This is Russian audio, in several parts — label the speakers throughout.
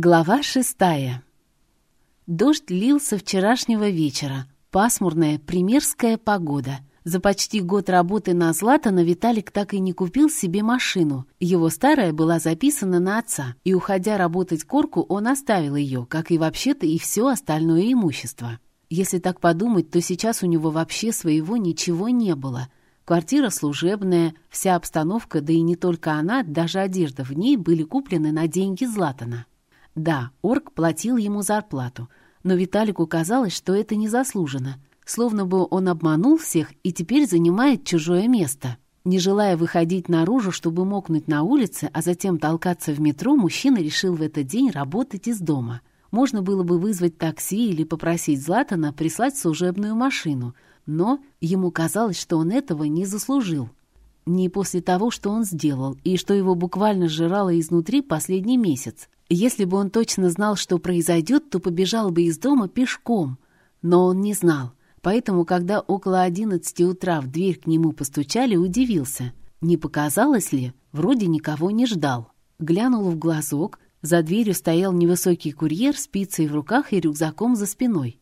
Speaker 1: Глава шестая. Дождь лил со вчерашнего вечера. Пасмурная, примерская погода. За почти год работы на Златана Виталик так и не купил себе машину. Его старая была записана на отца, и, уходя работать корку, он оставил ее, как и вообще-то и все остальное имущество. Если так подумать, то сейчас у него вообще своего ничего не было. Квартира служебная, вся обстановка, да и не только она, даже одежда в ней были куплены на деньги Златана. Да, Орк платил ему зарплату, но Виталику казалось, что это незаслуженно, словно бы он обманул всех и теперь занимает чужое место. Не желая выходить наружу, чтобы мокнуть на улице, а затем толкаться в метро, мужчина решил в этот день работать из дома. Можно было бы вызвать такси или попросить Златана прислать служебную машину, но ему казалось, что он этого не заслужил. Не после того, что он сделал, и что его буквально сжирало изнутри последний месяц. Если бы он точно знал, что произойдет, то побежал бы из дома пешком. Но он не знал. Поэтому, когда около одиннадцати утра в дверь к нему постучали, удивился. Не показалось ли? Вроде никого не ждал. Глянул в глазок. За дверью стоял невысокий курьер с пиццей в руках и рюкзаком за спиной.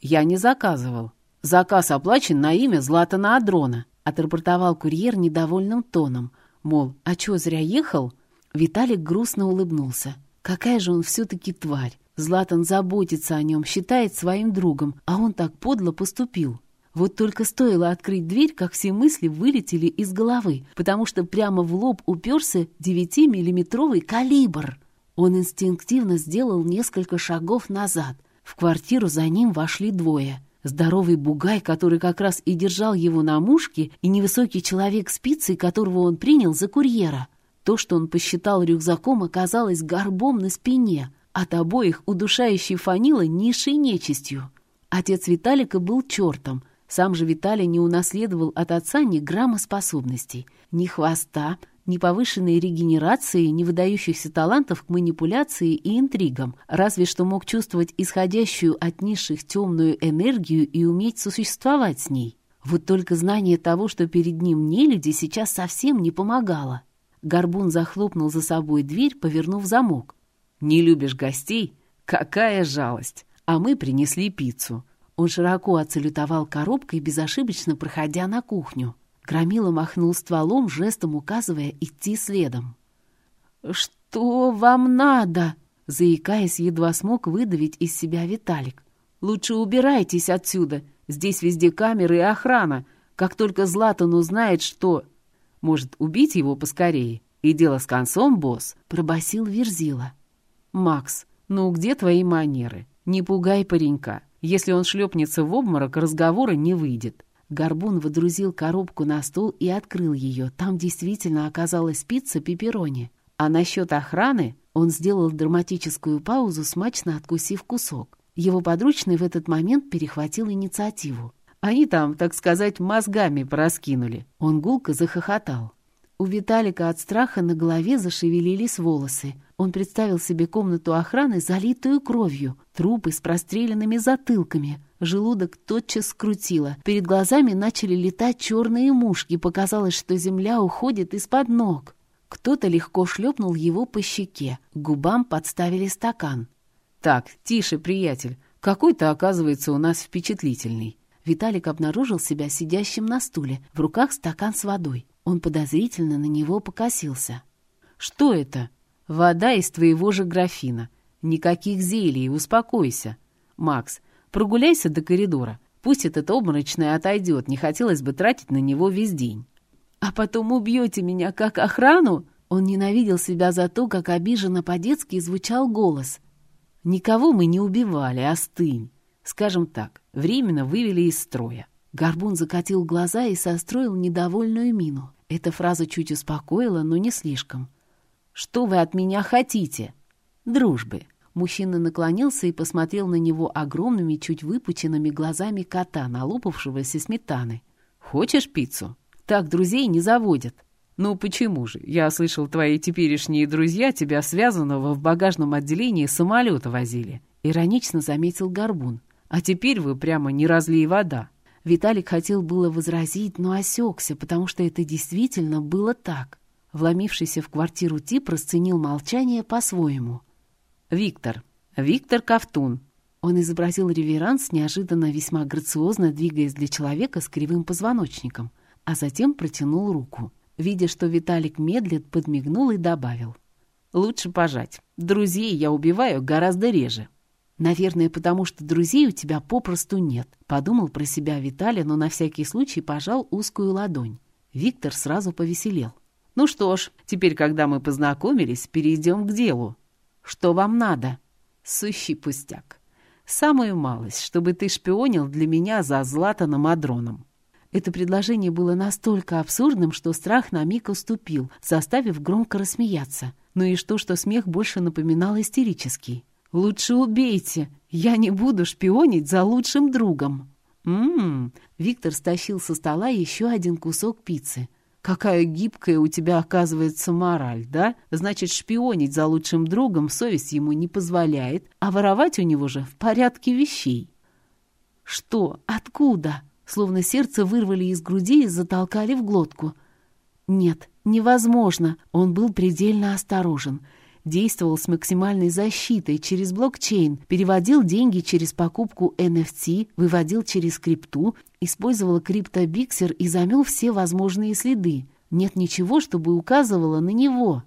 Speaker 2: «Я не заказывал. Заказ оплачен на имя Златана Адрона», отрапортовал курьер недовольным тоном. Мол, а чё, зря ехал?
Speaker 1: Виталик грустно улыбнулся. Какая же он все-таки тварь! Златан заботится о нем, считает своим другом, а он так подло поступил. Вот только стоило открыть дверь, как все мысли вылетели из головы, потому что прямо в лоб уперся 9-миллиметровый калибр. Он инстинктивно сделал несколько шагов назад. В квартиру за ним вошли двое. Здоровый бугай, который как раз и держал его на мушке, и невысокий человек с пиццей, которого он принял за курьера. То, что он посчитал рюкзаком, оказалось горбом на спине. От обоих удушающей фанила низшей нечистью. Отец Виталика был чертом. Сам же Виталий не унаследовал от отца ни грамма способностей, ни хвоста, ни повышенной регенерации, ни выдающихся талантов к манипуляции и интригам, разве что мог чувствовать исходящую от низших темную энергию и уметь существовать с ней. Вот только знание того, что перед ним нелюди, сейчас совсем не помогало. Горбун захлопнул за собой дверь, повернув замок.
Speaker 2: «Не любишь гостей? Какая жалость! А мы принесли пиццу».
Speaker 1: Он широко отсалютовал коробкой, безошибочно проходя на кухню. Громила махнул стволом, жестом указывая идти следом. «Что вам надо?» Заикаясь, едва смог выдавить из себя Виталик. «Лучше убирайтесь отсюда. Здесь везде камеры и охрана. Как только Златан узнает, что...»
Speaker 2: Может, убить его поскорее? И дело с концом, босс?»
Speaker 1: — пробасил Верзила.
Speaker 2: «Макс, ну где твои манеры? Не пугай паренька. Если он шлепнется в обморок, разговора не выйдет».
Speaker 1: Горбун водрузил коробку на стол и открыл ее. Там действительно оказалась пицца пепперони. А насчет охраны он сделал драматическую паузу, смачно откусив кусок. Его подручный в этот момент перехватил инициативу.
Speaker 2: Они там, так сказать, мозгами пораскинули».
Speaker 1: Он гулко захохотал. У Виталика от страха на голове зашевелились волосы. Он представил себе комнату охраны, залитую кровью, трупы с простреленными затылками. Желудок тотчас скрутило. Перед глазами начали летать черные мушки. Показалось, что земля уходит из-под ног. Кто-то легко шлепнул его по щеке. Губам подставили стакан.
Speaker 2: «Так, тише, приятель. Какой то оказывается, у нас впечатлительный».
Speaker 1: Виталик обнаружил себя сидящим на стуле, в руках стакан с водой. Он подозрительно на него покосился.
Speaker 2: «Что это?» «Вода из твоего же графина. Никаких зелий, успокойся. Макс, прогуляйся до коридора. Пусть этот обморочный отойдет, не хотелось бы тратить на него весь день».
Speaker 1: «А потом убьете меня как охрану?» Он ненавидел себя за то, как обиженно по-детски звучал голос.
Speaker 2: «Никого мы не убивали, остынь. Скажем так, временно вывели из строя.
Speaker 1: Горбун закатил глаза и состроил недовольную мину. Эта фраза чуть успокоила, но не слишком.
Speaker 2: «Что вы от меня хотите?»
Speaker 1: «Дружбы». Мужчина наклонился и посмотрел на него огромными, чуть выпученными глазами кота, налопавшегося сметаны.
Speaker 2: «Хочешь пиццу? Так друзей не заводят». «Ну почему же? Я слышал, твои теперешние друзья тебя связанного в багажном отделении самолета возили», — иронично заметил Горбун. А теперь вы прямо не разлей вода».
Speaker 1: Виталик хотел было возразить, но осекся, потому что это действительно было так. Вломившийся в квартиру тип расценил молчание по-своему.
Speaker 2: Виктор. Виктор Ковтун».
Speaker 1: Он изобразил реверанс, неожиданно весьма грациозно двигаясь для человека с кривым позвоночником, а затем протянул руку. Видя, что Виталик медлит, подмигнул и добавил.
Speaker 2: «Лучше пожать. Друзей я убиваю гораздо реже».
Speaker 1: «Наверное, потому что друзей у тебя попросту нет», — подумал про себя Виталий, но на всякий случай пожал узкую ладонь. Виктор сразу повеселел.
Speaker 2: «Ну что ж, теперь, когда мы познакомились, перейдем к делу. Что вам надо?» «Сущий пустяк. Самую малость, чтобы ты шпионил для меня за Златаном Адроном».
Speaker 1: Это предложение было настолько абсурдным, что страх на миг уступил, заставив громко рассмеяться. Ну и что, что смех больше напоминал истерический. «Лучше убейте! Я не буду шпионить за лучшим другом!» «Ммм!» Виктор стащил со стола еще один кусок пиццы. «Какая гибкая у тебя, оказывается, мораль, да? Значит, шпионить за лучшим другом совесть ему не позволяет, а воровать у него же в порядке вещей». «Что? Откуда?» Словно сердце вырвали из груди и затолкали в глотку. «Нет, невозможно!» Он был предельно осторожен — действовал с максимальной защитой через блокчейн, переводил деньги через покупку NFT, выводил через крипту, использовал криптобиксер и замел все возможные следы. Нет ничего, чтобы указывало на него.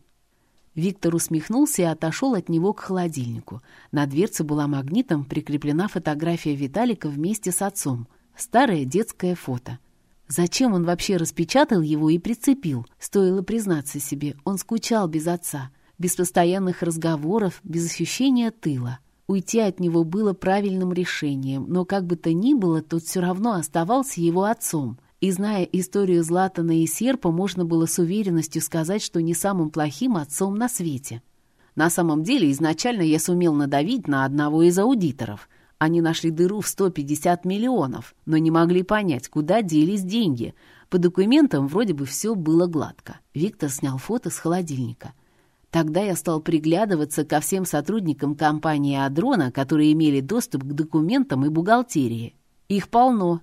Speaker 1: Виктор усмехнулся и отошел от него к холодильнику. На дверце была магнитом прикреплена фотография Виталика вместе с отцом. Старое детское фото. Зачем он вообще распечатал его и прицепил? Стоило признаться себе, он скучал без отца без постоянных разговоров, без ощущения тыла. Уйти от него было правильным решением, но как бы то ни было, тот все равно оставался его отцом. И зная историю Златана и Серпа, можно было с уверенностью сказать, что не самым плохим отцом на свете. На самом деле, изначально я сумел надавить на одного из аудиторов. Они нашли дыру в 150 миллионов, но не могли понять, куда делись деньги. По документам вроде бы все было гладко. Виктор снял фото с холодильника. Тогда я стал приглядываться ко всем сотрудникам компании «Адрона», которые имели доступ к документам и бухгалтерии. Их полно.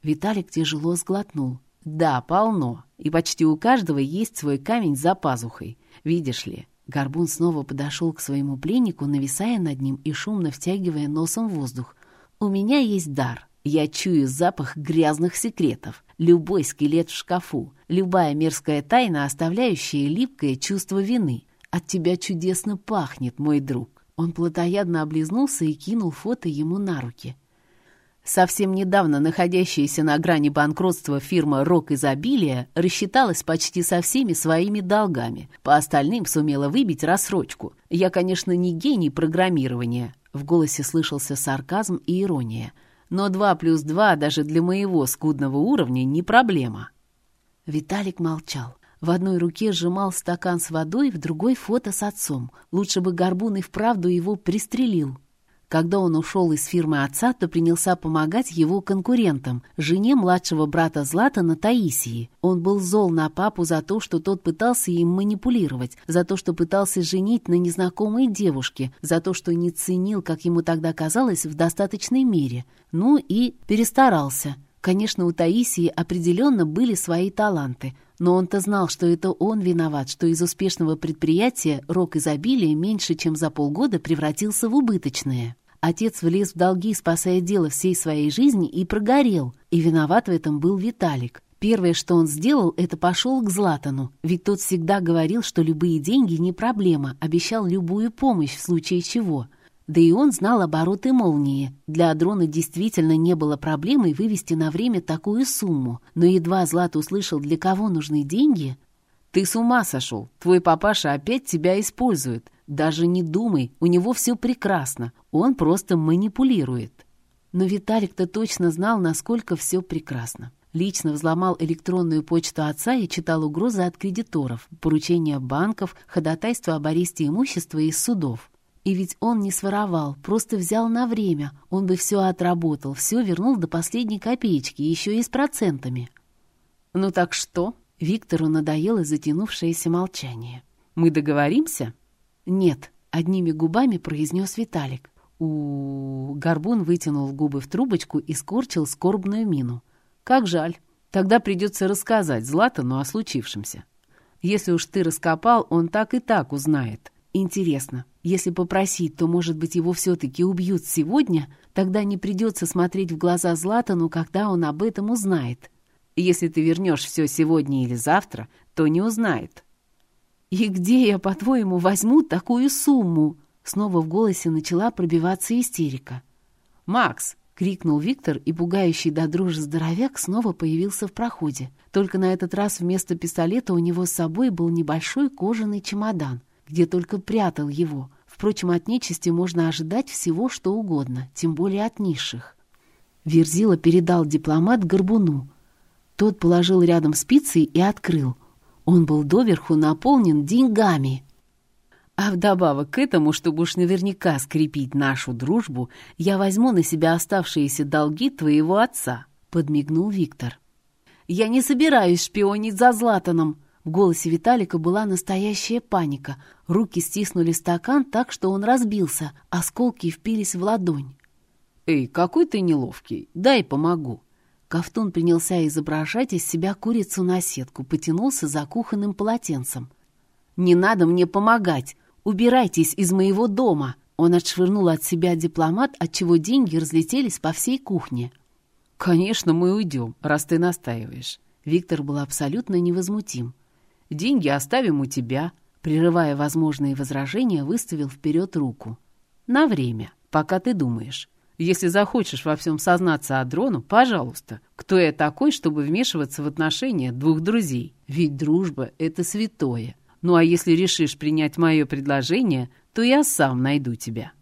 Speaker 1: Виталик тяжело сглотнул. Да, полно. И почти у каждого есть свой камень за пазухой. Видишь ли, Горбун снова подошел к своему пленнику, нависая над ним и шумно втягивая носом воздух. «У меня есть дар. Я чую запах грязных секретов. Любой скелет в шкафу. Любая мерзкая тайна, оставляющая липкое чувство вины. От тебя чудесно пахнет, мой друг». Он плотоядно облизнулся и кинул фото ему на руки. Совсем недавно находящаяся на грани банкротства фирма «Рок изобилия» рассчиталась почти со всеми своими долгами. По остальным сумела выбить рассрочку. Я, конечно, не гений программирования. В голосе слышался сарказм и ирония. Но 2 плюс 2 даже для моего скудного уровня не проблема. Виталик молчал. В одной руке сжимал стакан с водой, в другой — фото с отцом. Лучше бы Горбун и вправду его пристрелил. Когда он ушел из фирмы отца, то принялся помогать его конкурентам, жене младшего брата Златана Таисии. Он был зол на папу за то, что тот пытался им манипулировать, за то, что пытался женить на незнакомой девушке, за то, что не ценил, как ему тогда казалось, в достаточной мере. Ну и перестарался. Конечно, у Таисии определенно были свои таланты — но он-то знал, что это он виноват, что из успешного предприятия рок изобилия меньше, чем за полгода превратился в убыточное. Отец влез в долги, спасая дело всей своей жизни, и прогорел. И виноват в этом был Виталик. Первое, что он сделал, это пошел к Златану, ведь тот всегда говорил, что любые деньги не проблема, обещал любую помощь в случае чего – да и он знал обороты молнии. Для Адрона действительно не было проблемой вывести на время такую сумму. Но едва Злат услышал, для кого нужны деньги... «Ты с ума сошел! Твой папаша опять тебя использует. Даже не думай, у него все прекрасно. Он просто манипулирует». Но Виталик-то точно знал, насколько все прекрасно. Лично взломал электронную почту отца и читал угрозы от кредиторов, поручения банков, ходатайства об аресте имущества из судов. И ведь он не своровал, просто взял на время. Он бы все отработал, все вернул до последней копеечки, еще и с процентами. «Ну так что?» Виктору надоело затянувшееся молчание. «Мы договоримся?» «Нет», — одними губами произнес Виталик. у, Горбун вытянул губы в трубочку и скорчил скорбную мину. «Как жаль. Тогда придется рассказать Златану о случившемся. Если уж ты раскопал, он так и так узнает. Интересно, если попросить, то, может быть, его все-таки убьют сегодня? Тогда не придется смотреть в глаза Златану, когда он об этом узнает.
Speaker 2: Если ты вернешь все сегодня или завтра, то не узнает.
Speaker 1: «И где я, по-твоему, возьму такую сумму?» Снова в голосе начала пробиваться истерика.
Speaker 2: «Макс!»
Speaker 1: — крикнул Виктор, и пугающий до дрожи здоровяк снова появился в проходе. Только на этот раз вместо пистолета у него с собой был небольшой кожаный чемодан, где только прятал его. Впрочем, от нечисти можно ожидать всего, что угодно, тем более от низших. Верзила передал дипломат Горбуну. Тот положил рядом спицы и открыл. Он был доверху наполнен деньгами.
Speaker 2: А вдобавок к этому, чтобы уж наверняка скрепить нашу дружбу, я возьму на себя оставшиеся долги твоего отца», — подмигнул Виктор.
Speaker 1: «Я не собираюсь шпионить за Златаном!» В голосе Виталика была настоящая паника. Руки стиснули стакан так, что он разбился, осколки впились в ладонь.
Speaker 2: «Эй, какой ты неловкий! Дай помогу!»
Speaker 1: Ковтун принялся изображать из себя курицу на сетку, потянулся за кухонным полотенцем. «Не надо мне помогать! Убирайтесь из моего дома!» Он отшвырнул от себя дипломат, отчего деньги разлетелись по всей кухне.
Speaker 2: «Конечно, мы уйдем, раз ты настаиваешь».
Speaker 1: Виктор был абсолютно невозмутим.
Speaker 2: «Деньги оставим у тебя», прерывая возможные возражения, выставил вперед руку. «На время, пока ты думаешь. Если захочешь во всем сознаться Адрону, пожалуйста. Кто я такой, чтобы вмешиваться в отношения двух друзей? Ведь дружба — это святое. Ну а если решишь принять мое предложение, то я сам найду тебя».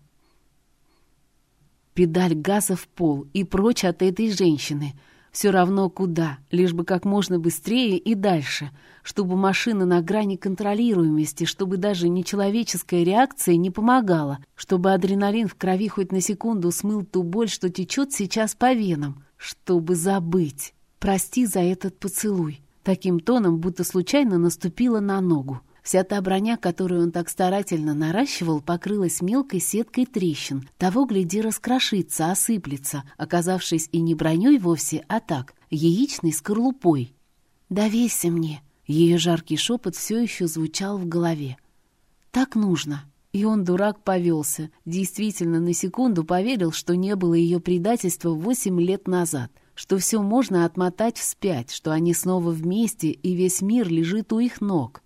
Speaker 1: Педаль газа в пол и прочь от этой женщины — все равно куда, лишь бы как можно быстрее и дальше, чтобы машина на грани контролируемости, чтобы даже нечеловеческая реакция не помогала, чтобы адреналин в крови хоть на секунду смыл ту боль, что течет сейчас по венам, чтобы забыть. Прости за этот поцелуй. Таким тоном, будто случайно наступила на ногу. Вся та броня, которую он так старательно наращивал, покрылась мелкой сеткой трещин. Того, гляди, раскрошится, осыплется, оказавшись и не броней вовсе, а так, яичной скорлупой. «Доверься мне!» Ее жаркий шепот все еще звучал в голове. «Так нужно!» И он, дурак, повелся. Действительно, на секунду поверил, что не было ее предательства восемь лет назад, что все можно отмотать вспять, что они снова вместе, и весь мир лежит у их ног.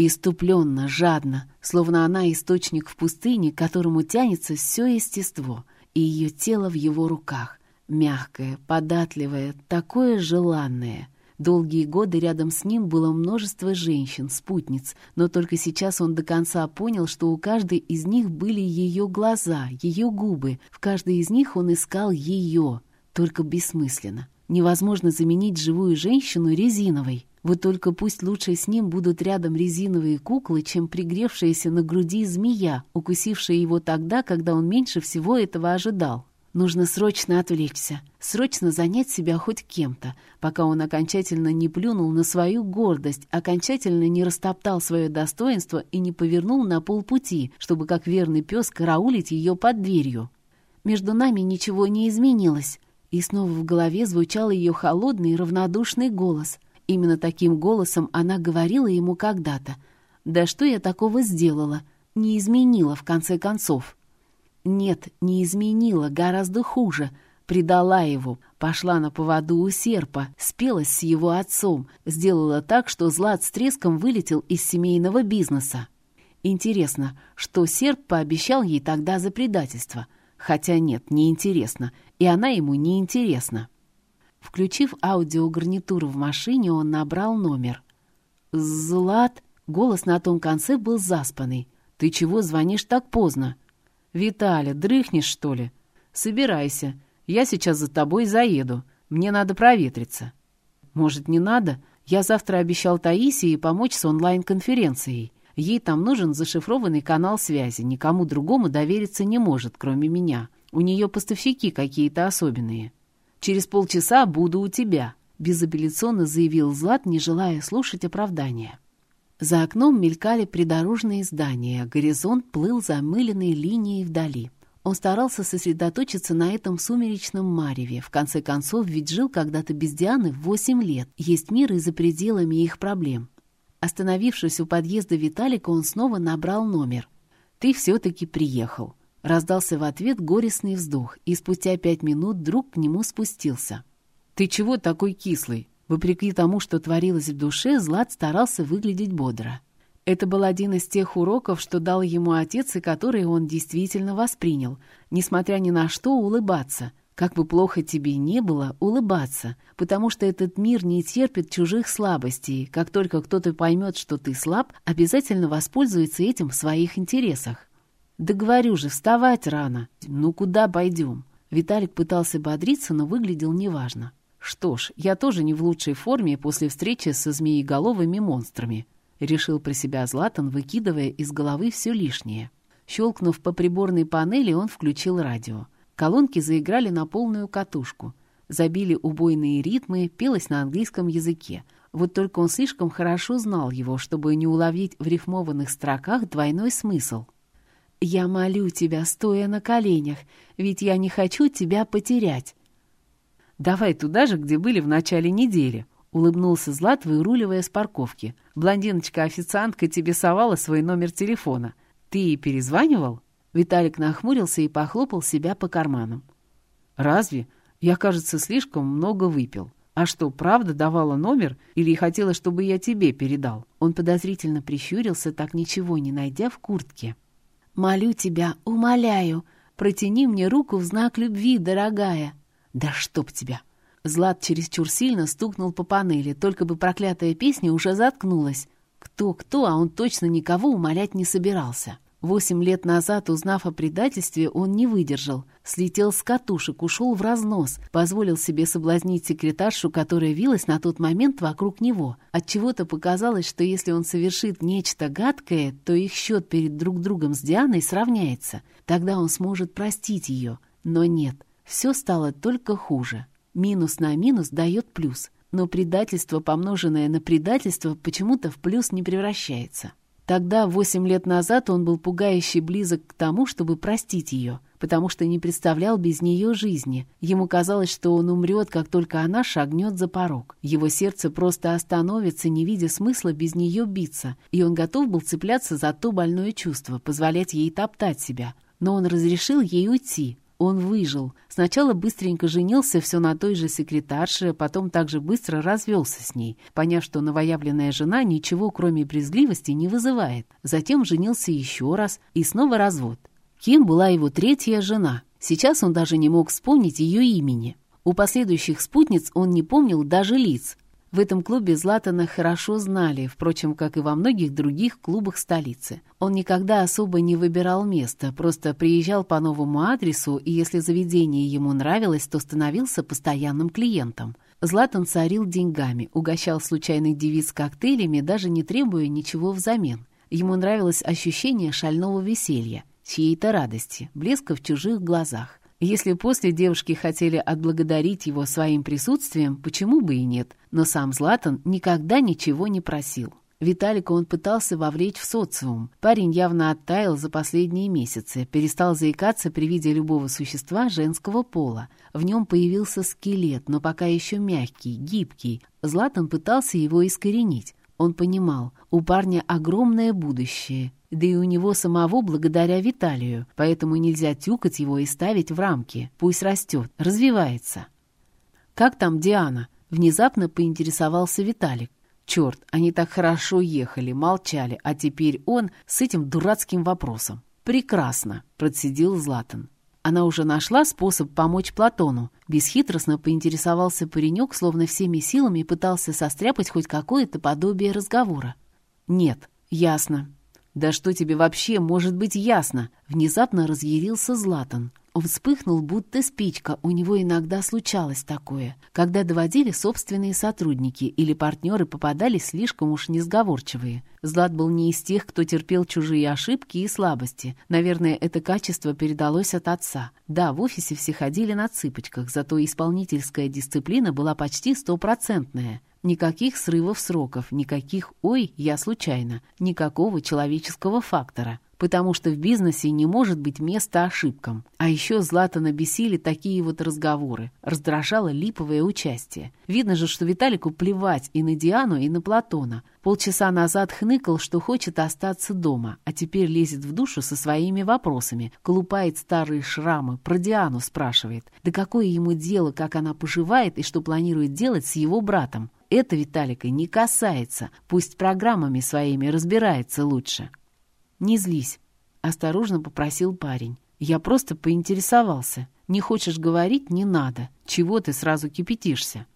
Speaker 1: Иступленно, жадно, словно она источник в пустыне, к которому тянется все естество, и ее тело в его руках, мягкое, податливое, такое желанное. Долгие годы рядом с ним было множество женщин, спутниц, но только сейчас он до конца понял, что у каждой из них были ее глаза, ее губы, в каждой из них он искал ее, только бессмысленно. Невозможно заменить живую женщину резиновой. Вот только пусть лучше с ним будут рядом резиновые куклы, чем пригревшаяся на груди змея, укусившая его тогда, когда он меньше всего этого ожидал. Нужно срочно отвлечься, срочно занять себя хоть кем-то, пока он окончательно не плюнул на свою гордость, окончательно не растоптал свое достоинство и не повернул на полпути, чтобы как верный пес караулить ее под дверью. Между нами ничего не изменилось, и снова в голове звучал ее холодный равнодушный голос — Именно таким голосом она говорила ему когда-то. «Да что я такого сделала? Не изменила, в конце концов». Нет, не изменила, гораздо хуже. Предала его, пошла на поводу у серпа, спелась с его отцом, сделала так, что Злат с треском вылетел из семейного бизнеса. Интересно, что серп пообещал ей тогда за предательство? Хотя нет, неинтересно, и она ему не интересна. Включив аудиогарнитуру в машине, он набрал номер. «Злат?» Голос на том конце был заспанный. «Ты чего звонишь так поздно?» «Виталя, дрыхнешь, что ли?» «Собирайся. Я сейчас за тобой заеду. Мне надо проветриться». «Может, не надо? Я завтра обещал Таисии помочь с онлайн-конференцией. Ей там нужен зашифрованный канал связи. Никому другому довериться не может, кроме меня. У нее поставщики какие-то особенные». Через полчаса буду у тебя», — безапелляционно заявил Злат, не желая слушать оправдания. За окном мелькали придорожные здания, горизонт плыл замыленной линией вдали. Он старался сосредоточиться на этом сумеречном мареве. В конце концов, ведь жил когда-то без Дианы восемь лет. Есть мир и за пределами их проблем. Остановившись у подъезда Виталика, он снова набрал номер. «Ты все-таки приехал». Раздался в ответ горестный вздох, и спустя пять минут друг к нему спустился. «Ты чего такой кислый?» Вопреки тому, что творилось в душе, Злат старался выглядеть бодро. Это был один из тех уроков, что дал ему отец и которые он действительно воспринял. Несмотря ни на что, улыбаться. Как бы плохо тебе не было, улыбаться. Потому что этот мир не терпит чужих слабостей. Как только кто-то поймет, что ты слаб, обязательно воспользуется этим в своих интересах. «Да говорю же, вставать рано. Ну куда пойдем?» Виталик пытался бодриться, но выглядел неважно. «Что ж, я тоже не в лучшей форме после встречи со змееголовыми монстрами», — решил про себя Златан, выкидывая из головы все лишнее. Щелкнув по приборной панели, он включил радио. Колонки заиграли на полную катушку. Забили убойные ритмы, пелось на английском языке. Вот только он слишком хорошо знал его, чтобы не уловить в рифмованных строках двойной смысл — «Я молю тебя, стоя на коленях, ведь я не хочу тебя потерять».
Speaker 2: «Давай туда же, где были в начале недели», — улыбнулся Злат, выруливая с парковки. «Блондиночка-официантка тебе совала свой номер телефона. Ты ей перезванивал?»
Speaker 1: Виталик нахмурился и похлопал себя по карманам.
Speaker 2: «Разве? Я, кажется, слишком много выпил. А что, правда давала номер или хотела, чтобы я тебе передал?»
Speaker 1: Он подозрительно прищурился, так ничего не найдя в куртке. Молю тебя, умоляю, протяни мне руку в знак любви, дорогая. Да чтоб тебя!» Злат чересчур сильно стукнул по панели, только бы проклятая песня уже заткнулась. Кто-кто, а он точно никого умолять не собирался. Восемь лет назад, узнав о предательстве, он не выдержал. Слетел с катушек, ушел в разнос, позволил себе соблазнить секретаршу, которая вилась на тот момент вокруг него. Отчего-то показалось, что если он совершит нечто гадкое, то их счет перед друг другом с Дианой сравняется. Тогда он сможет простить ее. Но нет, все стало только хуже. Минус на минус дает плюс. Но предательство, помноженное на предательство, почему-то в плюс не превращается. Тогда, восемь лет назад, он был пугающе близок к тому, чтобы простить ее, потому что не представлял без нее жизни. Ему казалось, что он умрет, как только она шагнет за порог. Его сердце просто остановится, не видя смысла без нее биться, и он готов был цепляться за то больное чувство, позволять ей топтать себя. Но он разрешил ей уйти, он выжил. Сначала быстренько женился все на той же секретарше, потом также быстро развелся с ней, поняв, что новоявленная жена ничего, кроме брезгливости, не вызывает. Затем женился еще раз, и снова развод. Кем была его третья жена? Сейчас он даже не мог вспомнить ее имени. У последующих спутниц он не помнил даже лиц, в этом клубе Златана хорошо знали, впрочем, как и во многих других клубах столицы. Он никогда особо не выбирал место, просто приезжал по новому адресу, и если заведение ему нравилось, то становился постоянным клиентом. Златан царил деньгами, угощал случайных девиц коктейлями, даже не требуя ничего взамен. Ему нравилось ощущение шального веселья, чьей-то радости, блеска в чужих глазах. Если после девушки хотели отблагодарить его своим присутствием, почему бы и нет? Но сам Златан никогда ничего не просил. Виталика он пытался вовлечь в социум. Парень явно оттаял за последние месяцы, перестал заикаться при виде любого существа женского пола. В нем появился скелет, но пока еще мягкий, гибкий. Златан пытался его искоренить. Он понимал, у парня огромное будущее, да и у него самого благодаря Виталию, поэтому нельзя тюкать его и ставить в рамки. Пусть растет, развивается. «Как там Диана?» — внезапно поинтересовался Виталик. «Черт, они так хорошо ехали, молчали, а теперь он с этим дурацким вопросом». «Прекрасно», — процедил Златан. Она уже нашла способ помочь Платону. Бесхитростно поинтересовался паренек, словно всеми силами пытался состряпать хоть какое-то подобие разговора. «Нет, ясно. «Да что тебе вообще может быть ясно?» Внезапно разъярился Златан. Он вспыхнул, будто спичка. У него иногда случалось такое, когда доводили собственные сотрудники или партнеры попадались слишком уж несговорчивые. Злат был не из тех, кто терпел чужие ошибки и слабости. Наверное, это качество передалось от отца. Да, в офисе все ходили на цыпочках, зато исполнительская дисциплина была почти стопроцентная. Никаких срывов сроков, никаких «ой, я случайно», никакого человеческого фактора. потому что в бизнесе не может быть места ошибкам. А еще Златана бесили такие вот разговоры. Раздражало липовое участие. Видно же, что Виталику плевать и на Диану, и на Платона. Полчаса назад хныкал, что хочет остаться дома, а теперь лезет в душу со своими вопросами, колупает старые шрамы, про Диану спрашивает. Да какое ему дело, как она поживает и что планирует делать с его братом? Это Виталика не касается, пусть программами своими разбирается лучше. «Не злись», — осторожно попросил парень. «Я просто поинтересовался. Не хочешь говорить — не надо. Чего ты сразу кипятишься?»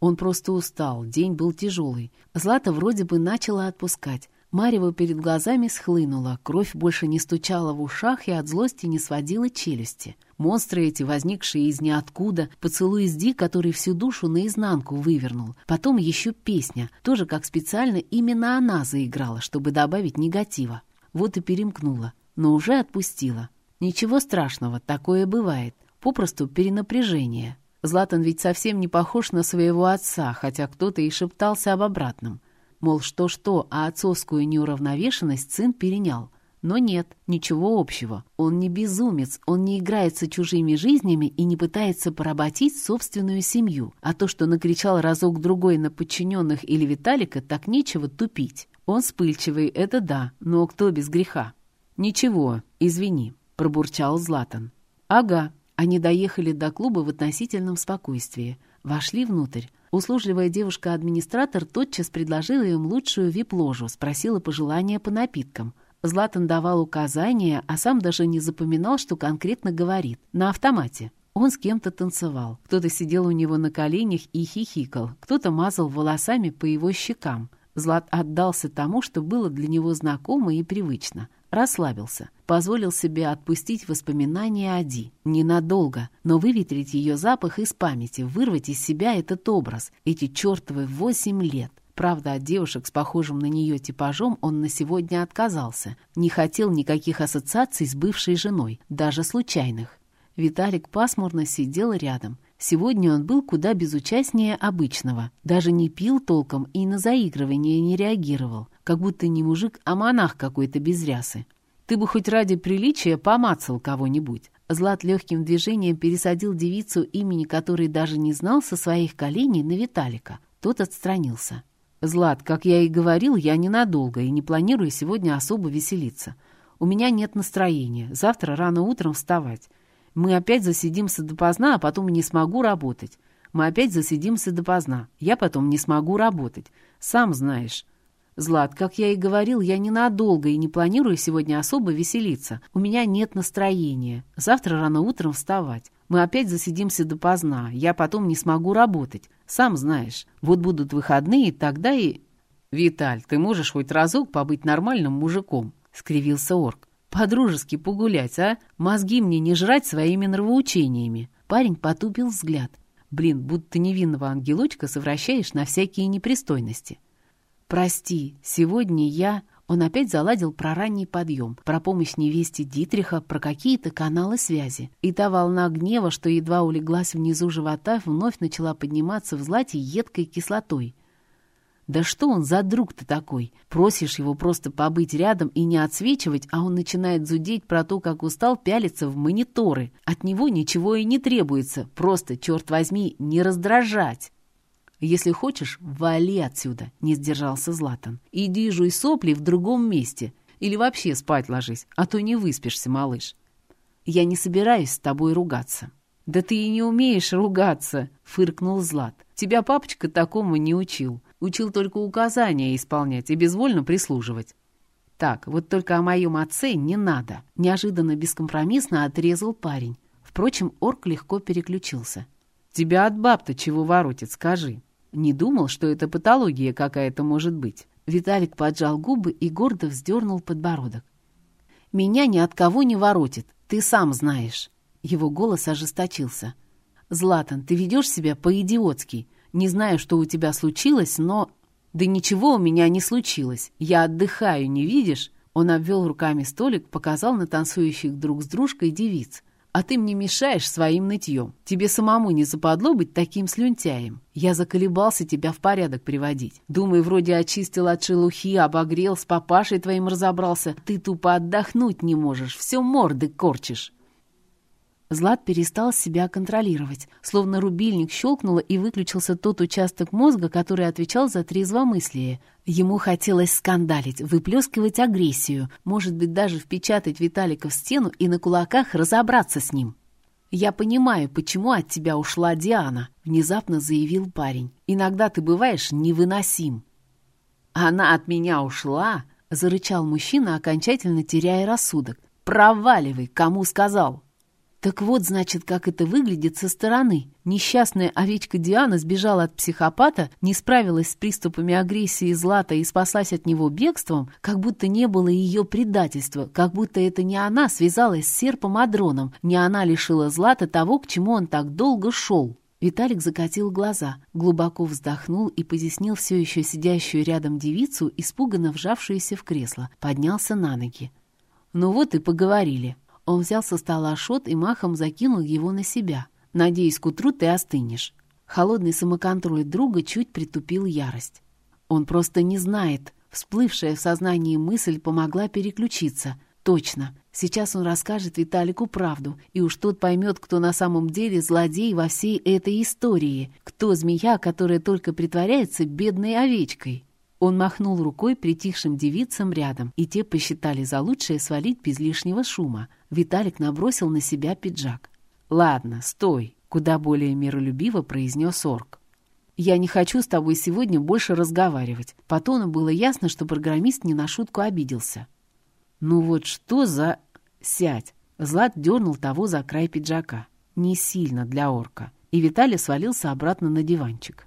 Speaker 1: Он просто устал, день был тяжелый. Злата вроде бы начала отпускать. Марева перед глазами схлынула, кровь больше не стучала в ушах и от злости не сводила челюсти. Монстры эти, возникшие из ниоткуда, поцелуй Ди, который всю душу наизнанку вывернул. Потом еще песня, тоже как специально именно она заиграла, чтобы добавить негатива. Вот и перемкнула, но уже отпустила. Ничего страшного, такое бывает. Попросту перенапряжение. Златан ведь совсем не похож на своего отца, хотя кто-то и шептался об обратном. Мол, что-что, а отцовскую неуравновешенность сын перенял. Но нет, ничего общего. Он не безумец, он не играется чужими жизнями и не пытается поработить собственную семью. А то, что накричал разок-другой на подчиненных или Виталика, так нечего тупить. Он вспыльчивый, это да, но кто без греха? «Ничего, извини», — пробурчал Златан. «Ага». Они доехали до клуба в относительном спокойствии. Вошли внутрь. Услужливая девушка-администратор тотчас предложила им лучшую вип-ложу, спросила пожелания по напиткам. Златан давал указания, а сам даже не запоминал, что конкретно говорит. На автомате. Он с кем-то танцевал. Кто-то сидел у него на коленях и хихикал. Кто-то мазал волосами по его щекам. Злат отдался тому, что было для него знакомо и привычно. Расслабился. Позволил себе отпустить воспоминания о Ди. Ненадолго, но выветрить ее запах из памяти, вырвать из себя этот образ, эти чертовы восемь лет. Правда, от девушек с похожим на нее типажом он на сегодня отказался. Не хотел никаких ассоциаций с бывшей женой, даже случайных. Виталик пасмурно сидел рядом — Сегодня он был куда безучастнее обычного. Даже не пил толком и на заигрывание не реагировал. Как будто не мужик, а монах какой-то без рясы. Ты бы хоть ради приличия помацал кого-нибудь. Злат легким движением пересадил девицу, имени которой даже не знал, со своих коленей на Виталика. Тот отстранился. «Злат, как я и говорил, я ненадолго и не планирую сегодня особо веселиться. У меня нет настроения. Завтра рано утром вставать. Мы опять засидимся допоздна, а потом не смогу работать. Мы опять засидимся допоздна. Я потом не смогу работать. Сам знаешь. Злат, как я и говорил, я ненадолго и не планирую сегодня особо веселиться. У меня нет настроения. Завтра рано утром вставать. Мы опять засидимся допоздна. Я потом не смогу работать. Сам знаешь. Вот будут выходные, тогда и... «Виталь, ты можешь хоть разок побыть нормальным мужиком?» — скривился орк. По-дружески погулять, а? Мозги мне не жрать своими нравоучениями. Парень потупил взгляд. Блин, будто невинного ангелочка совращаешь на всякие непристойности. Прости, сегодня я... Он опять заладил про ранний подъем, про помощь невесте Дитриха, про какие-то каналы связи. И та волна гнева, что едва улеглась внизу живота, вновь начала подниматься в злате едкой кислотой. Да что он за друг-то такой? Просишь его просто побыть рядом и не отсвечивать, а он начинает зудеть про то, как устал пялиться в мониторы. От него ничего и не требуется, просто, черт возьми, не раздражать. «Если хочешь, вали отсюда», — не сдержался Златан. «Иди жуй сопли в другом месте. Или вообще спать ложись, а то не выспишься, малыш. Я не собираюсь с тобой ругаться». «Да ты и не умеешь ругаться», — фыркнул Злат. «Тебя папочка такому не учил. Учил только указания исполнять и безвольно прислуживать. Так, вот только о моем отце не надо. Неожиданно бескомпромиссно отрезал парень. Впрочем, орк легко переключился. Тебя от баб-то чего воротит, скажи. Не думал, что это патология какая-то может быть. Виталик поджал губы и гордо вздернул подбородок. «Меня ни от кого не воротит, ты сам знаешь». Его голос ожесточился. «Златан, ты ведешь себя по-идиотски. Не знаю, что у тебя случилось, но...» «Да ничего у меня не случилось. Я отдыхаю, не видишь?» Он обвел руками столик, показал на танцующих друг с дружкой девиц.
Speaker 2: а ты мне мешаешь своим нытьем. Тебе самому не западло быть таким слюнтяем. Я заколебался тебя в порядок приводить. Думаю, вроде очистил от шелухи, обогрел, с папашей твоим разобрался. Ты тупо отдохнуть не можешь, все морды корчишь.
Speaker 1: Злат перестал себя контролировать. Словно рубильник щелкнуло и выключился тот участок мозга, который отвечал за трезвомыслие. Ему хотелось скандалить, выплескивать агрессию, может быть, даже впечатать Виталика в стену и на кулаках разобраться с ним. «Я понимаю, почему от тебя ушла Диана», — внезапно заявил парень. «Иногда ты бываешь невыносим».
Speaker 2: «Она от меня ушла?» — зарычал мужчина, окончательно теряя рассудок. «Проваливай, кому сказал!»
Speaker 1: Так вот, значит, как это выглядит со стороны. Несчастная овечка Диана сбежала от психопата, не справилась с приступами агрессии Злата и спаслась от него бегством, как будто не было ее предательства, как будто это не она связалась с серпом Адроном, не она лишила Злата того, к чему он так долго шел. Виталик закатил глаза, глубоко вздохнул и потеснил все еще сидящую рядом девицу, испуганно вжавшуюся в кресло, поднялся на ноги. «Ну вот и поговорили. Он взял со стола шот и махом закинул его на себя. «Надеюсь, к утру ты остынешь». Холодный самоконтроль друга чуть притупил ярость. Он просто не знает. Всплывшая в сознании мысль помогла переключиться. Точно. Сейчас он расскажет Виталику правду, и уж тот поймет, кто на самом деле злодей во всей этой истории, кто змея, которая только притворяется бедной овечкой. Он махнул рукой притихшим девицам рядом, и те посчитали за лучшее свалить без лишнего шума. Виталик набросил на себя пиджак. «Ладно, стой», — куда более миролюбиво произнес орк. «Я не хочу с тобой сегодня больше разговаривать». По тону было ясно, что программист не на шутку обиделся. «Ну вот что за...» «Сядь!» Злат дернул того за край пиджака. Не сильно для орка. И Виталий свалился обратно на диванчик.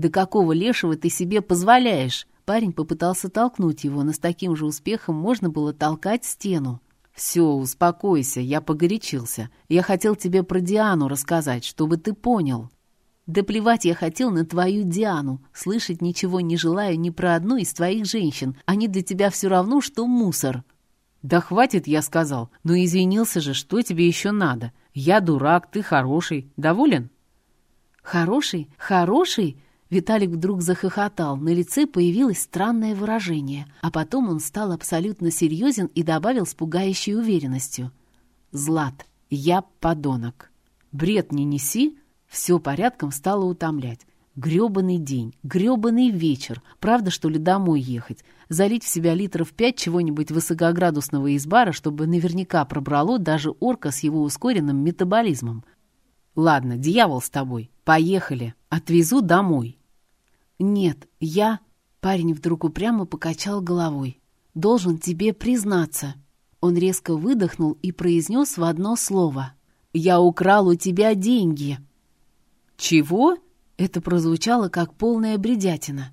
Speaker 1: «Да какого лешего ты себе позволяешь?» Парень попытался толкнуть его, но с таким же успехом можно было толкать стену. «Все, успокойся, я погорячился. Я хотел тебе про Диану рассказать, чтобы ты понял». «Да плевать я хотел на твою Диану. Слышать ничего не желаю ни про одну из твоих женщин. Они для тебя все равно, что мусор».
Speaker 2: «Да хватит, я сказал. Ну извинился же, что тебе еще надо? Я дурак, ты хороший. Доволен?»
Speaker 1: «Хороший? Хороший?» Виталик вдруг захохотал, на лице появилось странное выражение, а потом он стал абсолютно серьезен и добавил с пугающей уверенностью. «Злат, я подонок. Бред не неси!» Все порядком стало утомлять. Грёбаный день, грёбаный вечер. Правда, что ли, домой ехать? Залить в себя литров пять чего-нибудь высокоградусного из бара, чтобы наверняка пробрало даже орка с его ускоренным метаболизмом. Ладно, дьявол с тобой. Поехали. Отвезу домой. «Нет, я...» Парень вдруг упрямо покачал головой. «Должен тебе признаться». Он резко выдохнул и произнес в одно слово. «Я украл у тебя деньги». «Чего?» Это прозвучало как полная бредятина.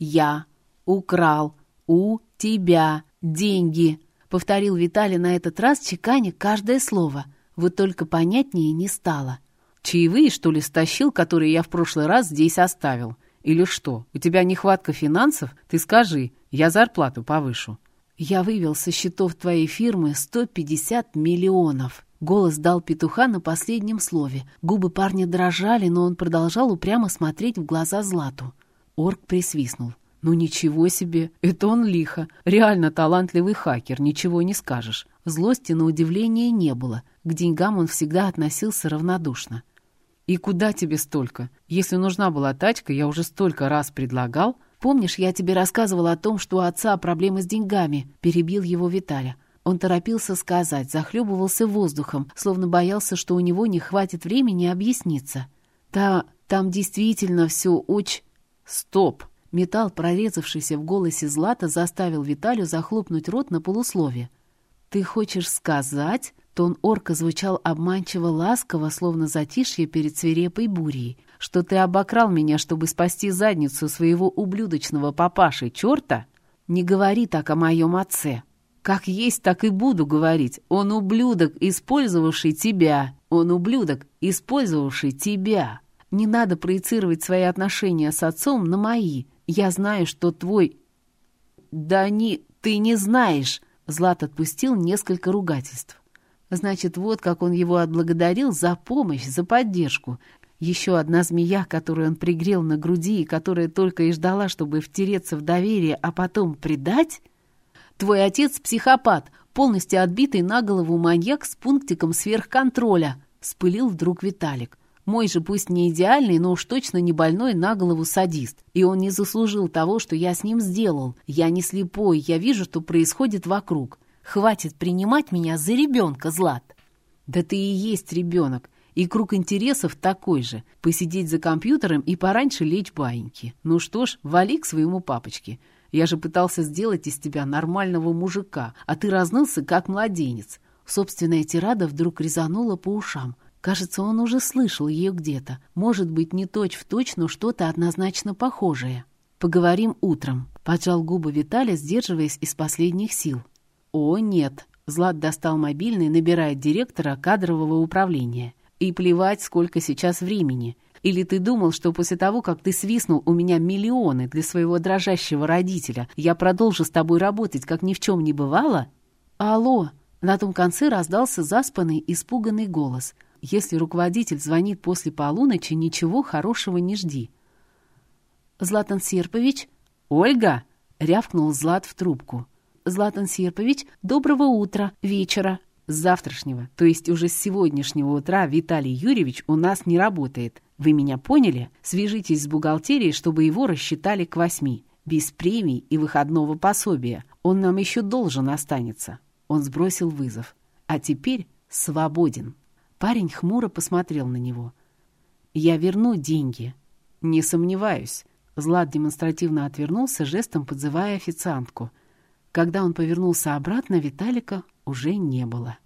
Speaker 1: «Я украл у тебя деньги», — повторил Виталий на этот раз, чеканя каждое слово. Вот только понятнее не стало. «Чаевые, что ли, стащил, которые я в прошлый раз здесь оставил?» Или что, у тебя нехватка финансов? Ты скажи, я зарплату повышу». «Я вывел со счетов твоей фирмы 150 миллионов». Голос дал петуха на последнем слове. Губы парня дрожали, но он продолжал упрямо смотреть в глаза Злату. Орк присвистнул. «Ну ничего себе! Это он лихо! Реально талантливый хакер, ничего не скажешь!» Злости на удивление не было. К деньгам он всегда относился равнодушно. «И куда тебе столько? Если нужна была тачка, я уже столько раз предлагал. Помнишь, я тебе рассказывал о том, что у отца проблемы с деньгами?» — перебил его Виталя. Он торопился сказать, захлебывался воздухом, словно боялся, что у него не хватит времени объясниться. «Да, там действительно все очень...» «Стоп!» Металл, прорезавшийся в голосе Злата, заставил Виталю захлопнуть рот на полуслове. «Ты хочешь сказать, Тон орка звучал обманчиво ласково, словно затишье перед свирепой бурей. «Что ты обокрал меня, чтобы спасти задницу своего ублюдочного папаши, черта? Не говори так о моем отце. Как есть, так и буду говорить. Он ублюдок, использовавший тебя. Он ублюдок, использовавший тебя. Не надо проецировать свои отношения с отцом на мои. Я знаю, что твой...» «Да не... ты не знаешь!» Злат отпустил несколько ругательств. Значит, вот как он его отблагодарил за помощь, за поддержку. Еще одна змея, которую он пригрел на груди и которая только и ждала, чтобы втереться в доверие, а потом предать? Твой отец — психопат, полностью отбитый на голову маньяк с пунктиком сверхконтроля, — спылил вдруг Виталик. Мой же пусть не идеальный, но уж точно не больной на голову садист. И он не заслужил того, что я с ним сделал. Я не слепой, я вижу, что происходит вокруг. Хватит принимать меня за ребенка, Злат. Да ты и есть ребенок. И круг интересов такой же. Посидеть за компьютером и пораньше лечь баиньки. Ну что ж, вали к своему папочке. Я же пытался сделать из тебя нормального мужика, а ты разнылся, как младенец. Собственная тирада вдруг резанула по ушам. Кажется, он уже слышал ее где-то. Может быть, не точь-в-точь, но что-то однозначно похожее. «Поговорим утром», — поджал губы Виталий, сдерживаясь из последних сил. «О, нет!» — Злат достал мобильный, набирает директора кадрового управления. И плевать, сколько сейчас времени. Или ты думал, что после того, как ты свистнул у меня миллионы для своего дрожащего родителя, я продолжу с тобой работать, как ни в чем не бывало? Алло! На том конце раздался заспанный, испуганный голос. Если руководитель звонит после полуночи, ничего хорошего не жди. «Златан Серпович?» «Ольга!» — рявкнул Злат в трубку. «Златан Серпович, доброго утра, вечера!» С завтрашнего, то есть уже с сегодняшнего утра Виталий Юрьевич у нас не работает. Вы меня поняли? Свяжитесь с бухгалтерией, чтобы его рассчитали к восьми. Без премий и выходного пособия. Он нам еще должен останется. Он сбросил вызов. А теперь свободен. Парень хмуро посмотрел на него. «Я верну деньги». «Не сомневаюсь». Злат демонстративно отвернулся, жестом подзывая официантку. Когда он повернулся обратно, Виталика уже не было.